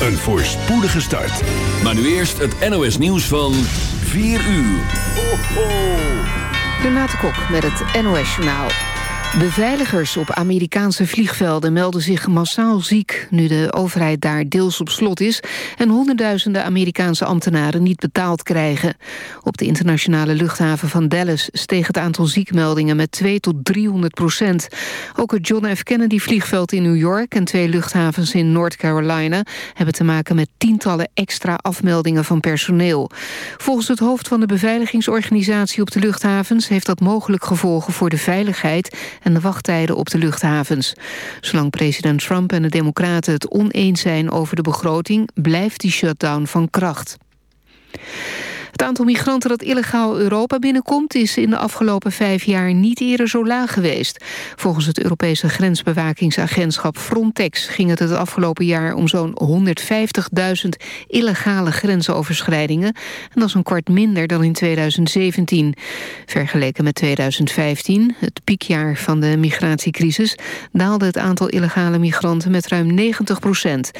een voorspoedige start. Maar nu eerst het NOS nieuws van 4 uur. Ho, ho. Renate Kok met het NOS Journaal. Beveiligers op Amerikaanse vliegvelden melden zich massaal ziek... nu de overheid daar deels op slot is... en honderdduizenden Amerikaanse ambtenaren niet betaald krijgen. Op de internationale luchthaven van Dallas steeg het aantal ziekmeldingen... met 2 tot 300 procent. Ook het John F. Kennedy vliegveld in New York... en twee luchthavens in North Carolina... hebben te maken met tientallen extra afmeldingen van personeel. Volgens het hoofd van de beveiligingsorganisatie op de luchthavens... heeft dat mogelijk gevolgen voor de veiligheid en de wachttijden op de luchthavens. Zolang president Trump en de Democraten het oneens zijn over de begroting... blijft die shutdown van kracht. Het aantal migranten dat illegaal Europa binnenkomt... is in de afgelopen vijf jaar niet eerder zo laag geweest. Volgens het Europese grensbewakingsagentschap Frontex... ging het het afgelopen jaar om zo'n 150.000 illegale grensoverschrijdingen. En dat is een kwart minder dan in 2017. Vergeleken met 2015, het piekjaar van de migratiecrisis... daalde het aantal illegale migranten met ruim 90 procent.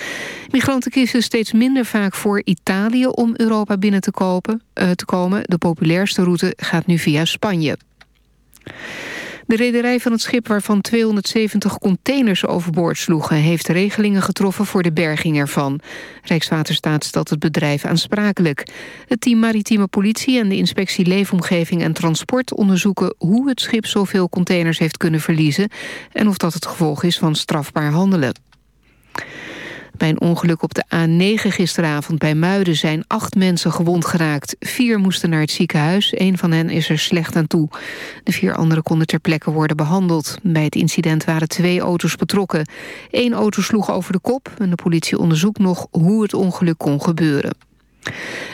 Migranten kiezen steeds minder vaak voor Italië om Europa binnen te kopen te komen. De populairste route gaat nu via Spanje. De rederij van het schip waarvan 270 containers overboord sloegen... heeft regelingen getroffen voor de berging ervan. Rijkswaterstaat stelt het bedrijf aansprakelijk. Het team Maritieme Politie en de Inspectie Leefomgeving en Transport... onderzoeken hoe het schip zoveel containers heeft kunnen verliezen... en of dat het gevolg is van strafbaar handelen. Bij een ongeluk op de A9 gisteravond bij Muiden zijn acht mensen gewond geraakt. Vier moesten naar het ziekenhuis, een van hen is er slecht aan toe. De vier anderen konden ter plekke worden behandeld. Bij het incident waren twee auto's betrokken. Eén auto sloeg over de kop en de politie onderzoekt nog hoe het ongeluk kon gebeuren.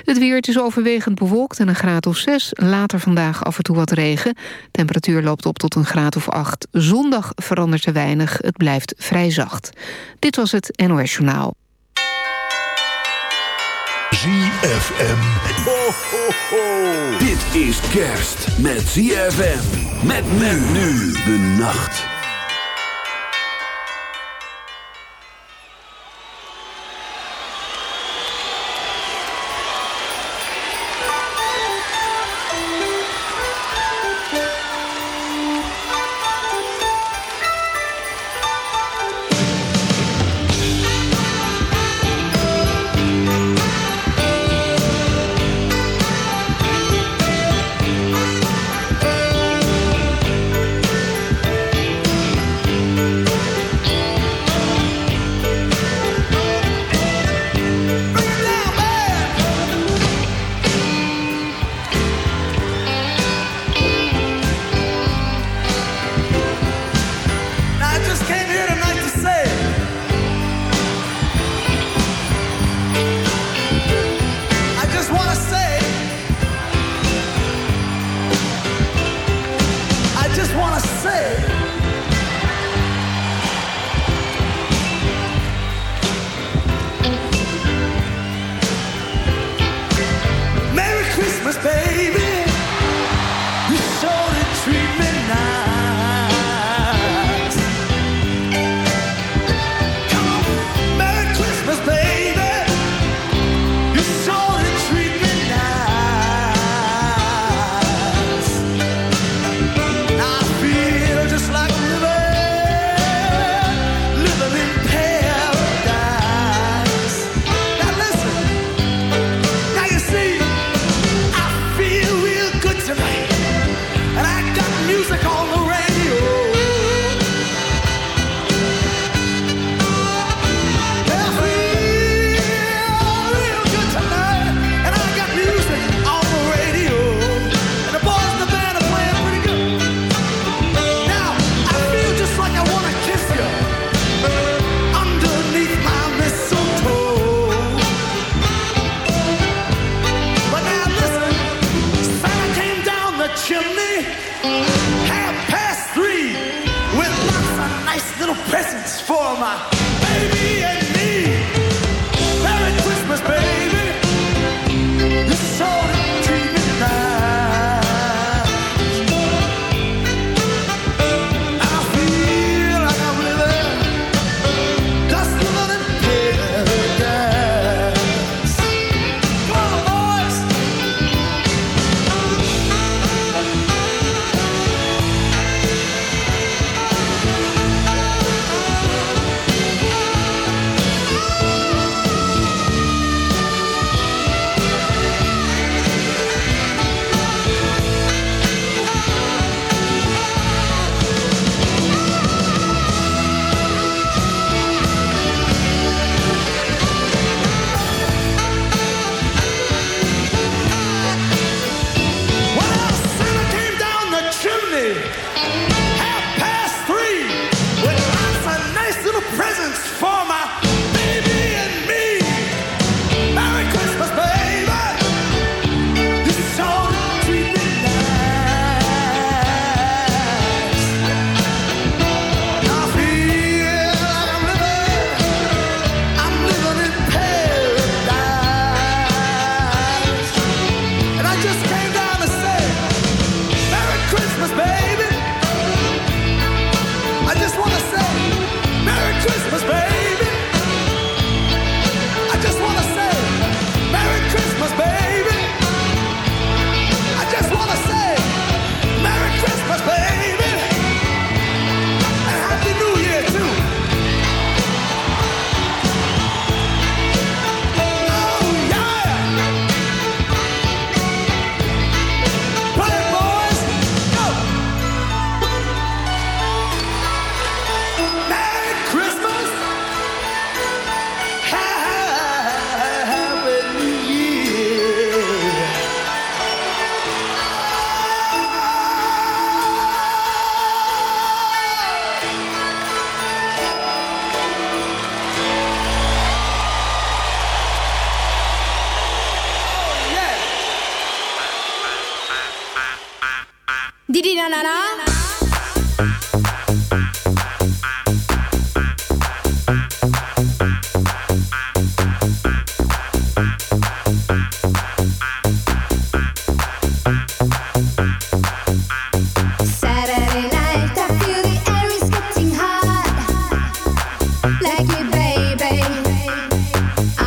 Het weer, is overwegend bewolkt en een graad of 6. Later vandaag af en toe wat regen. Temperatuur loopt op tot een graad of 8. Zondag verandert er weinig. Het blijft vrij zacht. Dit was het NOS Journaal. ZFM. Ho, ho, ho. Dit is kerst met ZFM. Met men nu de nacht.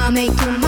I'll make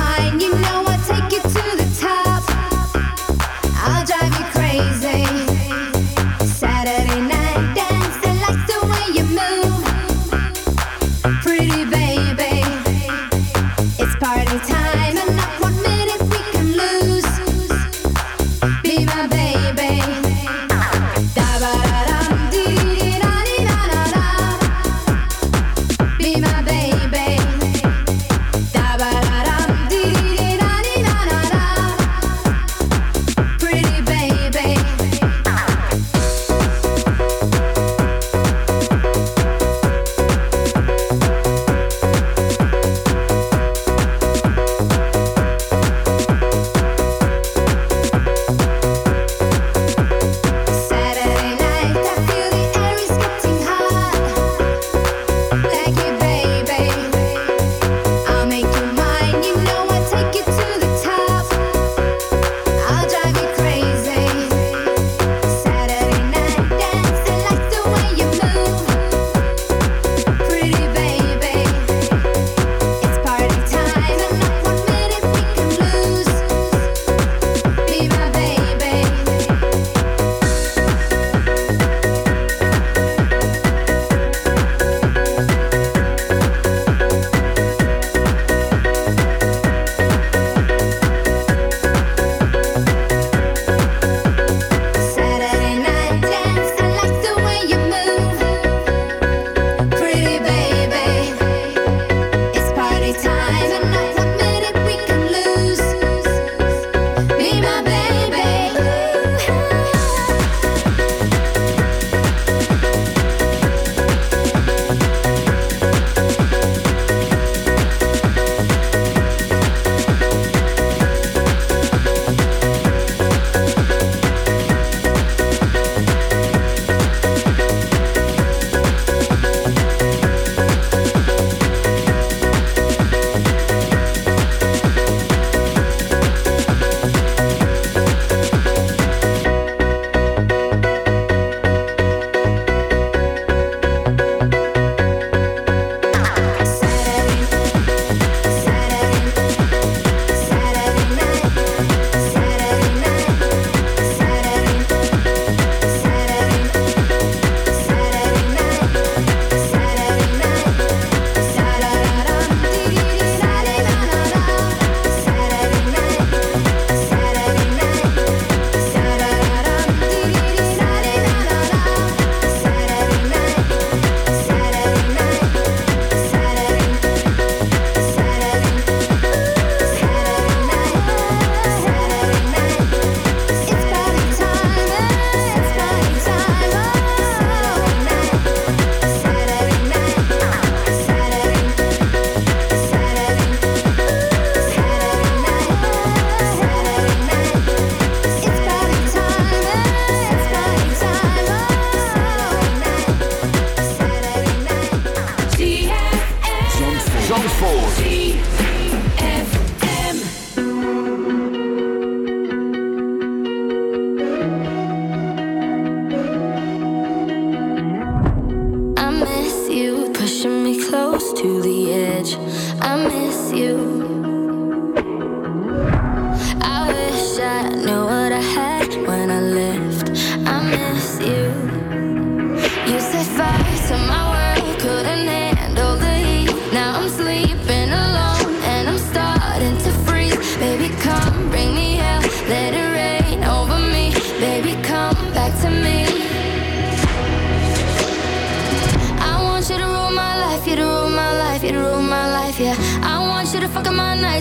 you.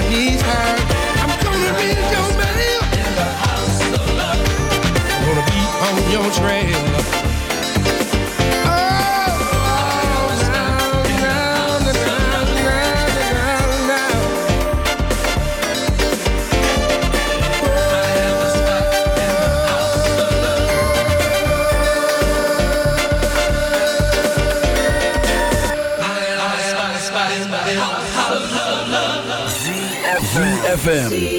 He's knees. I'm gonna be your man. In the house of love. I'm gonna be on your trail. FM.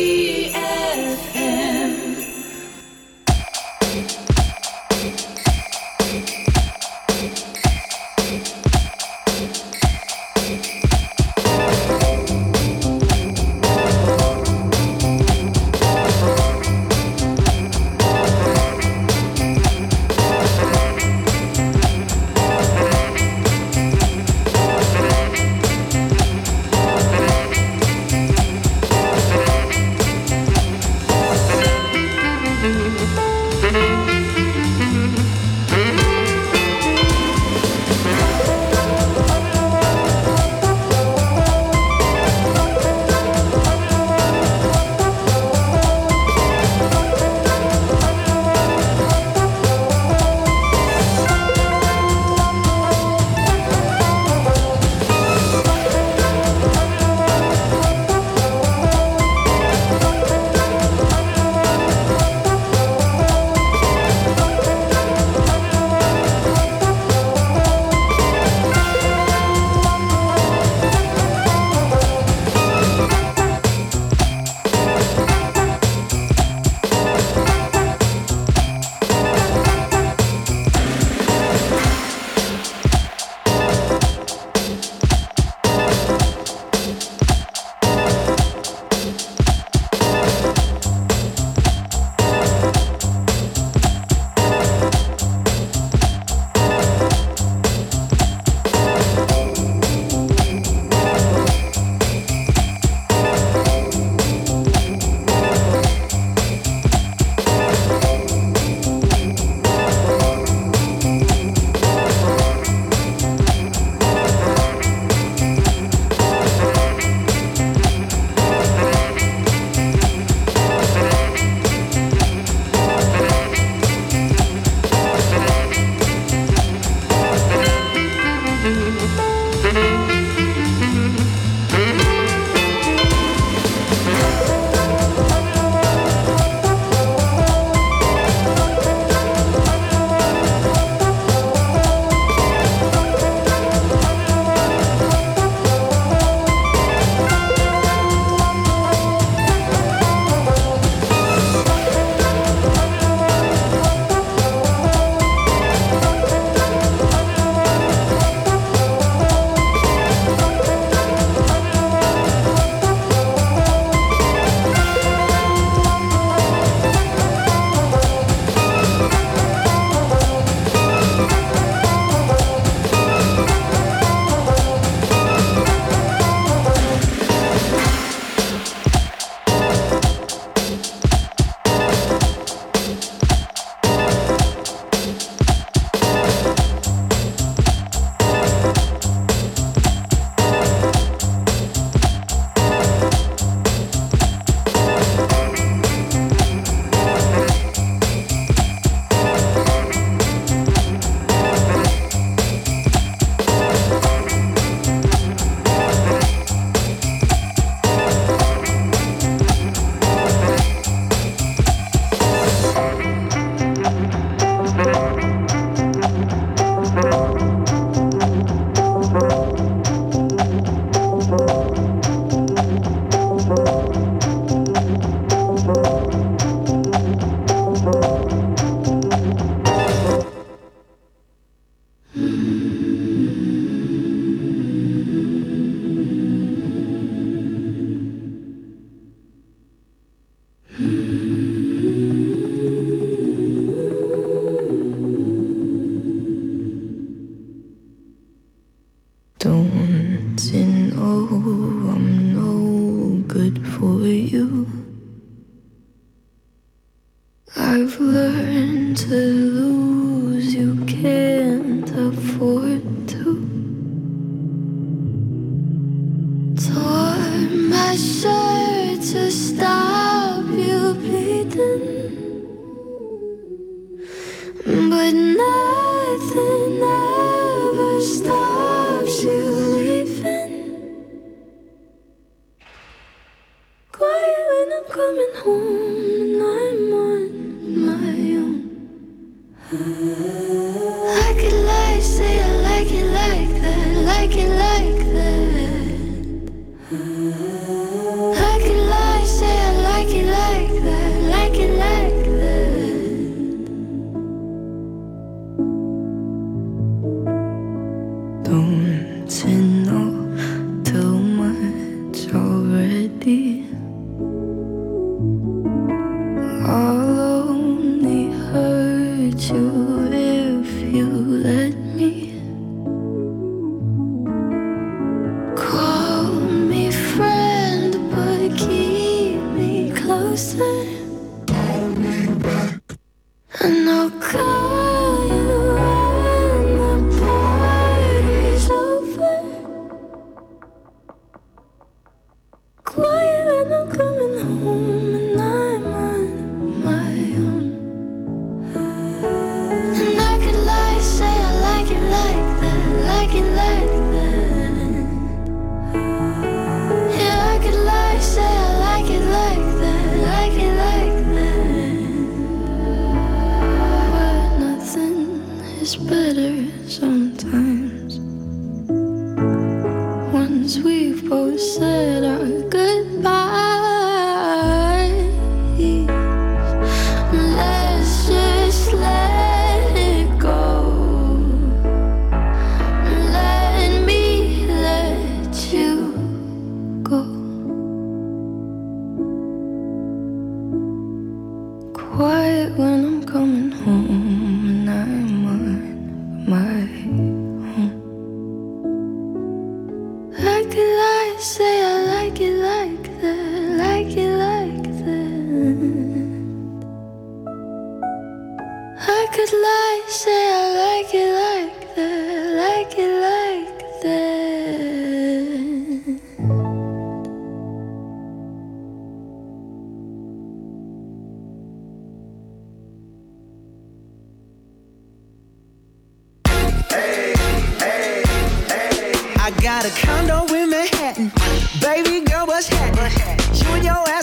Don't you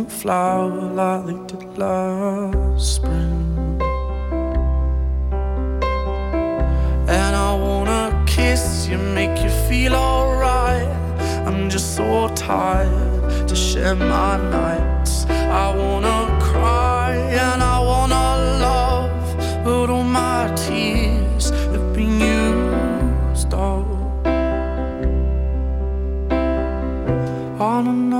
won't flower like they did last spring. And I wanna kiss you, make you feel alright. I'm just so tired to share my nights. I wanna cry and I wanna love, but all my tears have been used up on another love,